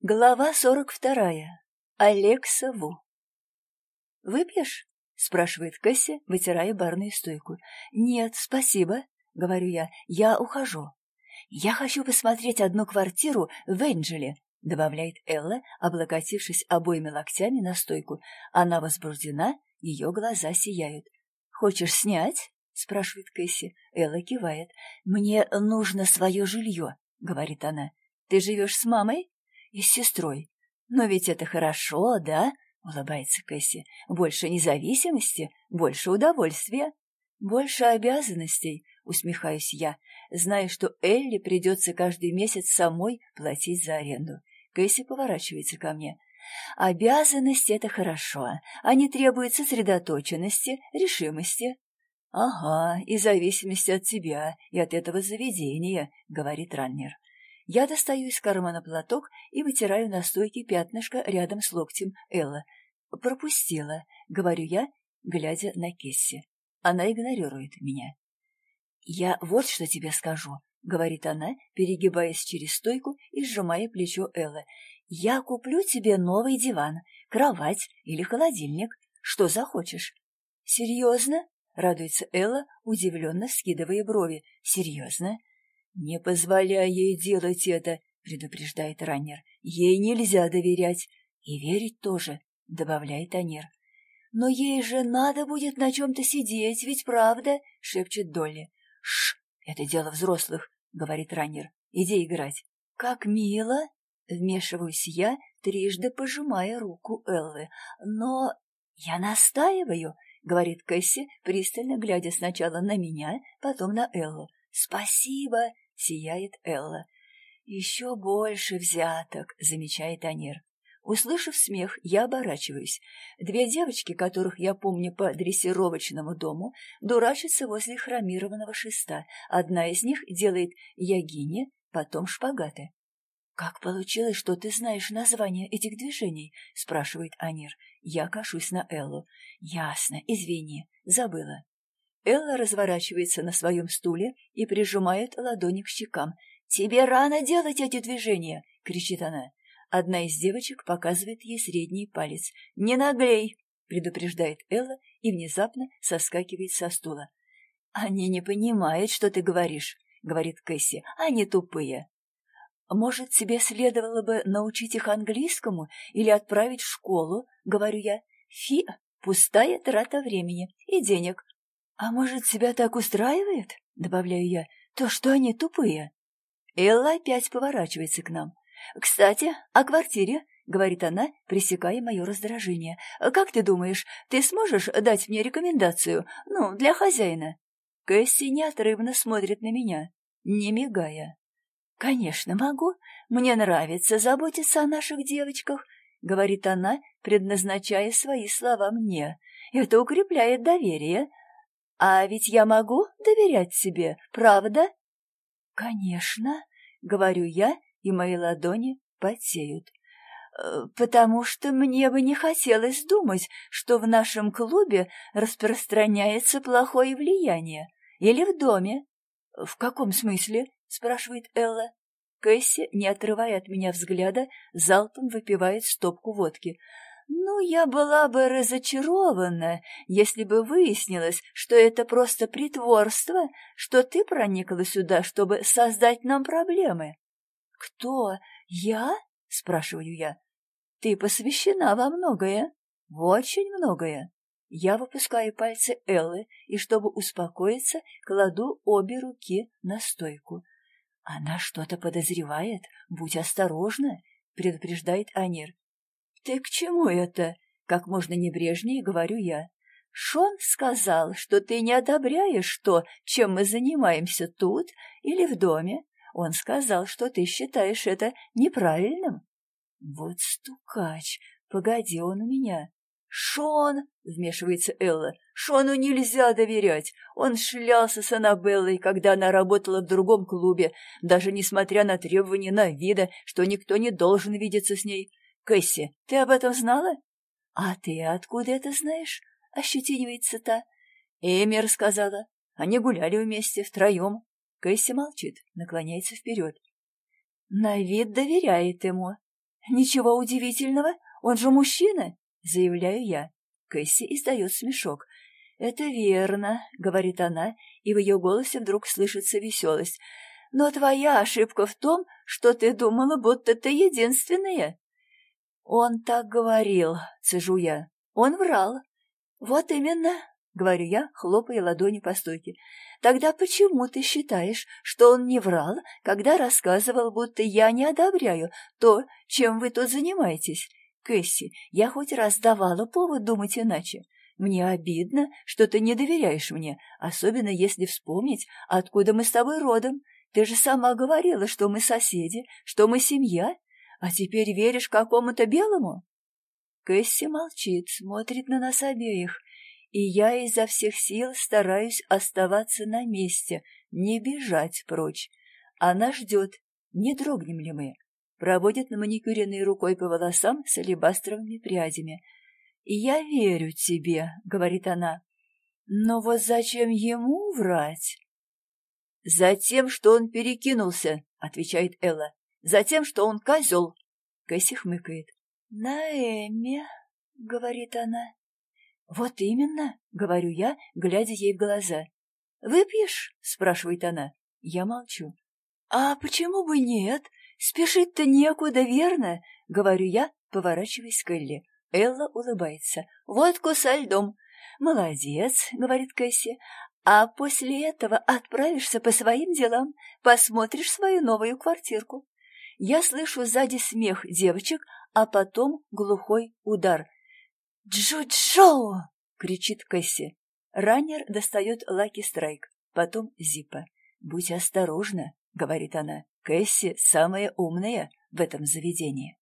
Глава сорок вторая. Алекса Ву. «Выпьешь?» — спрашивает Кэсси, вытирая барную стойку. «Нет, спасибо», — говорю я, — «я ухожу». «Я хочу посмотреть одну квартиру в Энджеле», — добавляет Элла, облокотившись обоими локтями на стойку. Она возбуждена, ее глаза сияют. «Хочешь снять?» — спрашивает Кэсси. Элла кивает. «Мне нужно свое жилье», — говорит она. «Ты живешь с мамой?» И с сестрой. Но ведь это хорошо, да? Улыбается Кэсси. Больше независимости, больше удовольствия, больше обязанностей, усмехаюсь я, зная, что Элли придется каждый месяц самой платить за аренду. Кэсси поворачивается ко мне. Обязанности — это хорошо. Они требуют сосредоточенности, решимости. — Ага, и зависимости от тебя и от этого заведения, — говорит Раннер. Я достаю из кармана платок и вытираю на стойке пятнышко рядом с локтем Элла. «Пропустила», — говорю я, глядя на Кесси. Она игнорирует меня. «Я вот что тебе скажу», — говорит она, перегибаясь через стойку и сжимая плечо Элла. «Я куплю тебе новый диван, кровать или холодильник, что захочешь». «Серьезно?» — радуется Элла, удивленно скидывая брови. «Серьезно?» «Не позволяй ей делать это», — предупреждает раннер. «Ей нельзя доверять. И верить тоже», — добавляет Анир. «Но ей же надо будет на чем-то сидеть, ведь правда?» — шепчет Долли. «Шш, это дело взрослых», — говорит раннер. «Иди играть». «Как мило!» — вмешиваюсь я, трижды пожимая руку Эллы. «Но я настаиваю», — говорит Кэсси, пристально глядя сначала на меня, потом на Эллу. «Спасибо!» Сияет Элла. «Еще больше взяток», — замечает Анир. Услышав смех, я оборачиваюсь. Две девочки, которых я помню по дрессировочному дому, дурачатся возле хромированного шеста. Одна из них делает ягини, потом шпагаты. «Как получилось, что ты знаешь название этих движений?» — спрашивает Анир. Я кашусь на Эллу. «Ясно, извини, забыла». Элла разворачивается на своем стуле и прижимает ладони к щекам. «Тебе рано делать эти движения!» — кричит она. Одна из девочек показывает ей средний палец. «Не наглей!» — предупреждает Элла и внезапно соскакивает со стула. «Они не понимают, что ты говоришь», — говорит Кэсси. «Они тупые». «Может, тебе следовало бы научить их английскому или отправить в школу?» — говорю я. «Фи, пустая трата времени и денег. «А может, тебя так устраивает?» — добавляю я. «То, что они тупые». Элла опять поворачивается к нам. «Кстати, о квартире», — говорит она, пресекая мое раздражение. «Как ты думаешь, ты сможешь дать мне рекомендацию, ну, для хозяина?» Кэсси неотрывно смотрит на меня, не мигая. «Конечно, могу. Мне нравится заботиться о наших девочках», — говорит она, предназначая свои слова мне. «Это укрепляет доверие, а ведь я могу доверять себе, правда? Конечно, говорю я, и мои ладони потеют. Э, потому что мне бы не хотелось думать, что в нашем клубе распространяется плохое влияние. Или в доме. В каком смысле? спрашивает Элла. Кэсси, не отрывая от меня взгляда, залпом выпивает стопку водки. Ну, я была бы разочарована, если бы выяснилось, что это просто притворство, что ты проникла сюда, чтобы создать нам проблемы. — Кто? Я? — спрашиваю я. — Ты посвящена во многое, в очень многое. Я выпускаю пальцы Эллы и, чтобы успокоиться, кладу обе руки на стойку. Она что-то подозревает, будь осторожна, предупреждает Анир. «Ты к чему это?» — как можно небрежнее говорю я. «Шон сказал, что ты не одобряешь то, чем мы занимаемся тут или в доме. Он сказал, что ты считаешь это неправильным». «Вот стукач! Погоди, он у меня!» «Шон!» — вмешивается Элла. «Шону нельзя доверять. Он шлялся с Аннабеллой, когда она работала в другом клубе, даже несмотря на требования Навида, что никто не должен видеться с ней. Кэсси, ты об этом знала? А ты откуда это знаешь? Ощетинивается та. Эми рассказала. Они гуляли вместе, втроем. Кэсси молчит, наклоняется вперед. На вид доверяет ему. Ничего удивительного, он же мужчина, заявляю я. Кэсси издает смешок. «Это верно», — говорит она, и в ее голосе вдруг слышится веселость. «Но твоя ошибка в том, что ты думала, будто ты единственная». «Он так говорил», — цежу я. «Он врал». «Вот именно», — говорю я, хлопая ладони по стойке. «Тогда почему ты считаешь, что он не врал, когда рассказывал, будто я не одобряю то, чем вы тут занимаетесь? Кэсси, я хоть раз давала повод думать иначе. Мне обидно, что ты не доверяешь мне, особенно если вспомнить, откуда мы с тобой родом. Ты же сама говорила, что мы соседи, что мы семья, а теперь веришь какому-то белому?» Кэсси молчит, смотрит на нас обеих, и я изо всех сил стараюсь оставаться на месте, не бежать прочь. Она ждет, не дрогнем ли мы. Проводит на маникюренной рукой по волосам с алебастровыми прядями — «Я верю тебе», — говорит она. «Но вот зачем ему врать?» «Затем, что он перекинулся», — отвечает Элла. «Затем, что он козел». Кэсси хмыкает. «Наэми», — говорит она. «Вот именно», — говорю я, глядя ей в глаза. «Выпьешь?» — спрашивает она. Я молчу. «А почему бы нет? Спешить-то некуда, верно?» — говорю я, поворачиваясь к Элли. Элла улыбается. «Водку со льдом». «Молодец», — говорит Кэсси. «А после этого отправишься по своим делам, посмотришь свою новую квартирку». Я слышу сзади смех девочек, а потом глухой удар. «Джо-Джо!» — кричит Кэсси. Раннер достает Лаки Страйк, потом Зипа. «Будь осторожна», — говорит она. «Кэсси самая умная в этом заведении».